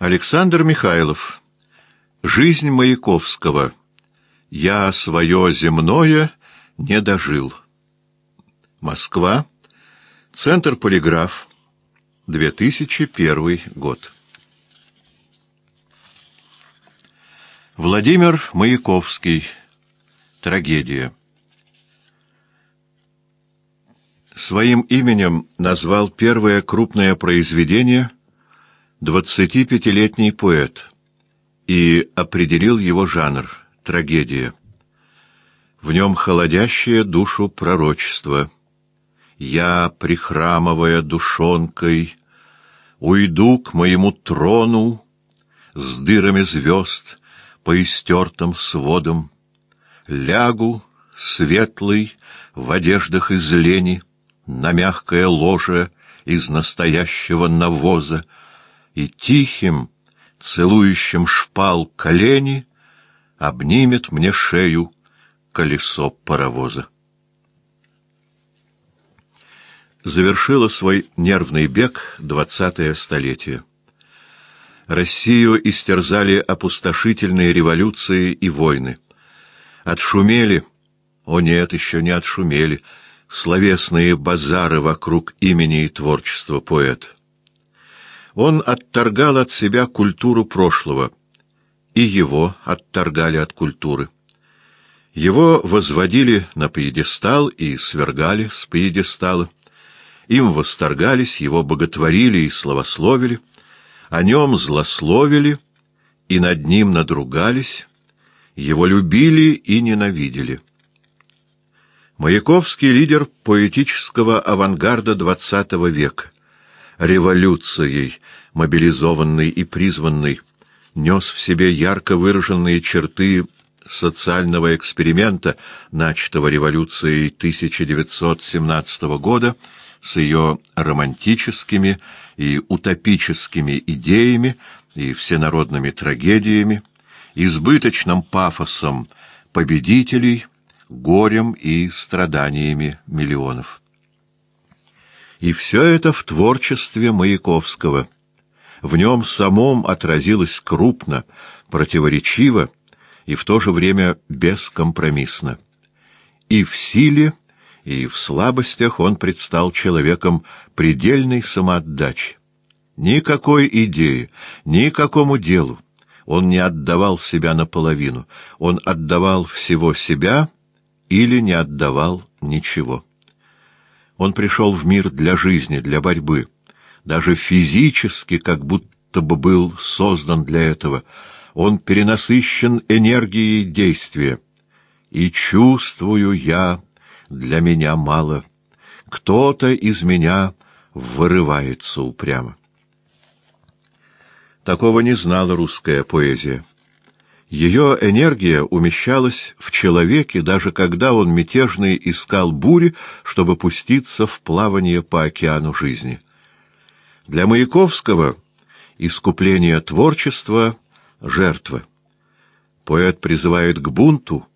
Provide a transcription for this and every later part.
Александр Михайлов. Жизнь Маяковского. Я свое земное не дожил. Москва. Центр Полиграф. 2001 год. Владимир Маяковский. Трагедия. Своим именем назвал первое крупное произведение «Двадцатипятилетний поэт» и определил его жанр — трагедия. В нем холодящее душу пророчество. «Я, прихрамывая душонкой, уйду к моему трону с дырами звезд по истертым сводам, лягу, светлый, в одеждах из лени, на мягкое ложе из настоящего навоза, и тихим, целующим шпал колени, обнимет мне шею колесо паровоза. Завершило свой нервный бег двадцатое столетие. Россию истерзали опустошительные революции и войны. Отшумели, о нет, еще не отшумели, словесные базары вокруг имени и творчества поэта. Он отторгал от себя культуру прошлого, и его отторгали от культуры. Его возводили на пьедестал и свергали с пьедестала. Им восторгались, его боготворили и славословили, о нем злословили и над ним надругались, его любили и ненавидели. Маяковский — лидер поэтического авангарда XX века, революцией, мобилизованный и призванный, нес в себе ярко выраженные черты социального эксперимента, начатого революцией 1917 года, с ее романтическими и утопическими идеями и всенародными трагедиями, избыточным пафосом победителей, горем и страданиями миллионов. И все это в творчестве Маяковского. В нем самом отразилось крупно, противоречиво и в то же время бескомпромиссно. И в силе, и в слабостях он предстал человеком предельной самоотдачи. Никакой идеи, никакому делу он не отдавал себя наполовину, он отдавал всего себя или не отдавал ничего. Он пришел в мир для жизни, для борьбы, даже физически, как будто бы был создан для этого. Он перенасыщен энергией действия. И чувствую я, для меня мало. Кто-то из меня вырывается упрямо. Такого не знала русская поэзия. Ее энергия умещалась в человеке, даже когда он мятежный искал бури, чтобы пуститься в плавание по океану жизни. Для Маяковского искупление творчества — жертва. Поэт призывает к бунту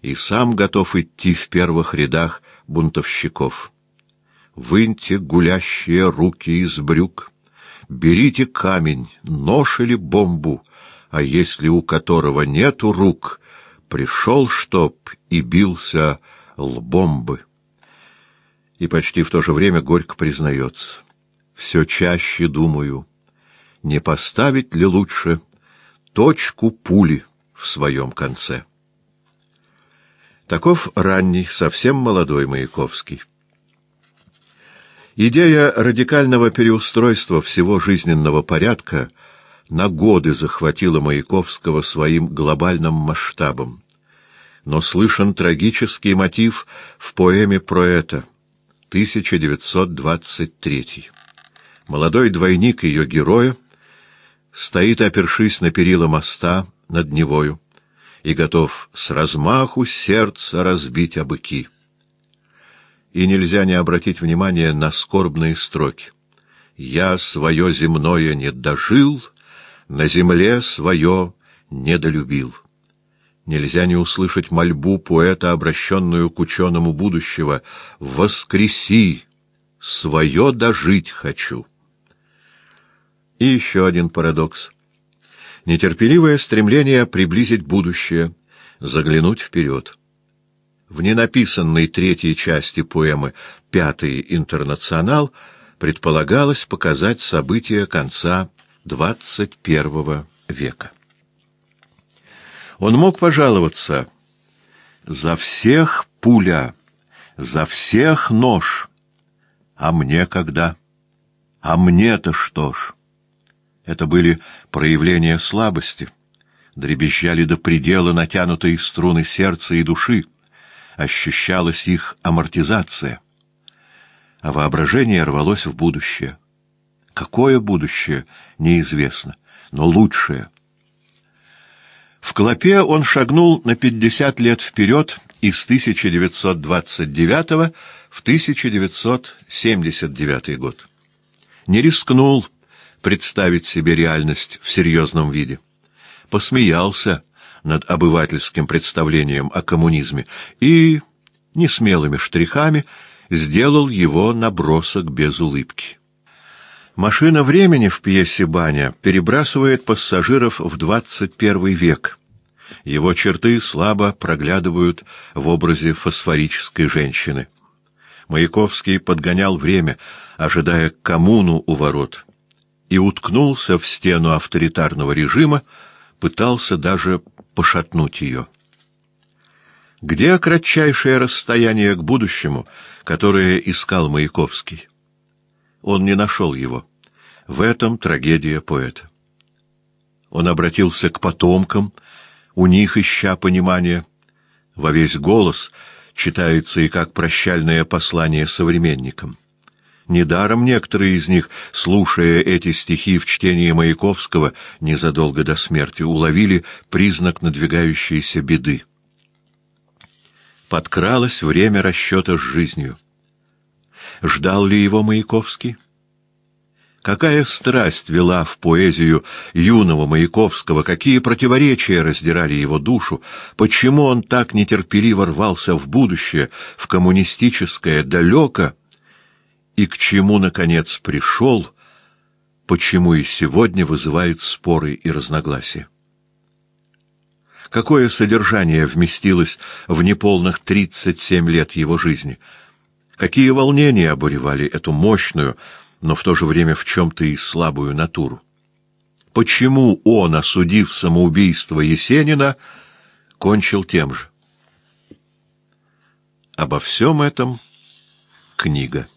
и сам готов идти в первых рядах бунтовщиков. Выньте гулящие руки из брюк, берите камень, нож или бомбу — а если у которого нету рук, пришел, чтоб и бился лбом бы. И почти в то же время горько признается. Все чаще думаю, не поставить ли лучше точку пули в своем конце. Таков ранний, совсем молодой Маяковский. Идея радикального переустройства всего жизненного порядка — на годы захватила Маяковского своим глобальным масштабом. Но слышен трагический мотив в поэме про это, 1923. Молодой двойник ее героя стоит, опершись на перила моста над Невою, и готов с размаху сердца разбить обыки. И нельзя не обратить внимание на скорбные строки. «Я свое земное не дожил», на земле свое недолюбил. Нельзя не услышать мольбу поэта, обращенную к ученому будущего «Воскреси! Свое дожить хочу!» И еще один парадокс. нетерпеливое стремление приблизить будущее, заглянуть вперед. В ненаписанной третьей части поэмы «Пятый интернационал» предполагалось показать события конца XXI века. Он мог пожаловаться «За всех пуля, за всех нож, а мне когда? А мне-то что ж?» Это были проявления слабости, дребезжали до предела натянутые струны сердца и души, ощущалась их амортизация. А воображение рвалось в будущее. Какое будущее, неизвестно, но лучшее. В Клопе он шагнул на пятьдесят лет вперед из 1929 в 1979 год. Не рискнул представить себе реальность в серьезном виде. Посмеялся над обывательским представлением о коммунизме и, несмелыми штрихами, сделал его набросок без улыбки. Машина времени в пьесе «Баня» перебрасывает пассажиров в 21 век. Его черты слабо проглядывают в образе фосфорической женщины. Маяковский подгонял время, ожидая коммуну у ворот, и уткнулся в стену авторитарного режима, пытался даже пошатнуть ее. Где кратчайшее расстояние к будущему, которое искал Маяковский? Он не нашел его. В этом трагедия поэта. Он обратился к потомкам, у них ища понимания. Во весь голос читается и как прощальное послание современникам. Недаром некоторые из них, слушая эти стихи в чтении Маяковского незадолго до смерти, уловили признак надвигающейся беды. Подкралось время расчета с жизнью. Ждал ли его Маяковский? Какая страсть вела в поэзию юного Маяковского, какие противоречия раздирали его душу, почему он так нетерпеливо рвался в будущее, в коммунистическое, далеко, и к чему, наконец, пришел, почему и сегодня вызывает споры и разногласия. Какое содержание вместилось в неполных тридцать семь лет его жизни? Какие волнения обуревали эту мощную, но в то же время в чем-то и слабую натуру? Почему он, осудив самоубийство Есенина, кончил тем же? Обо всем этом книга.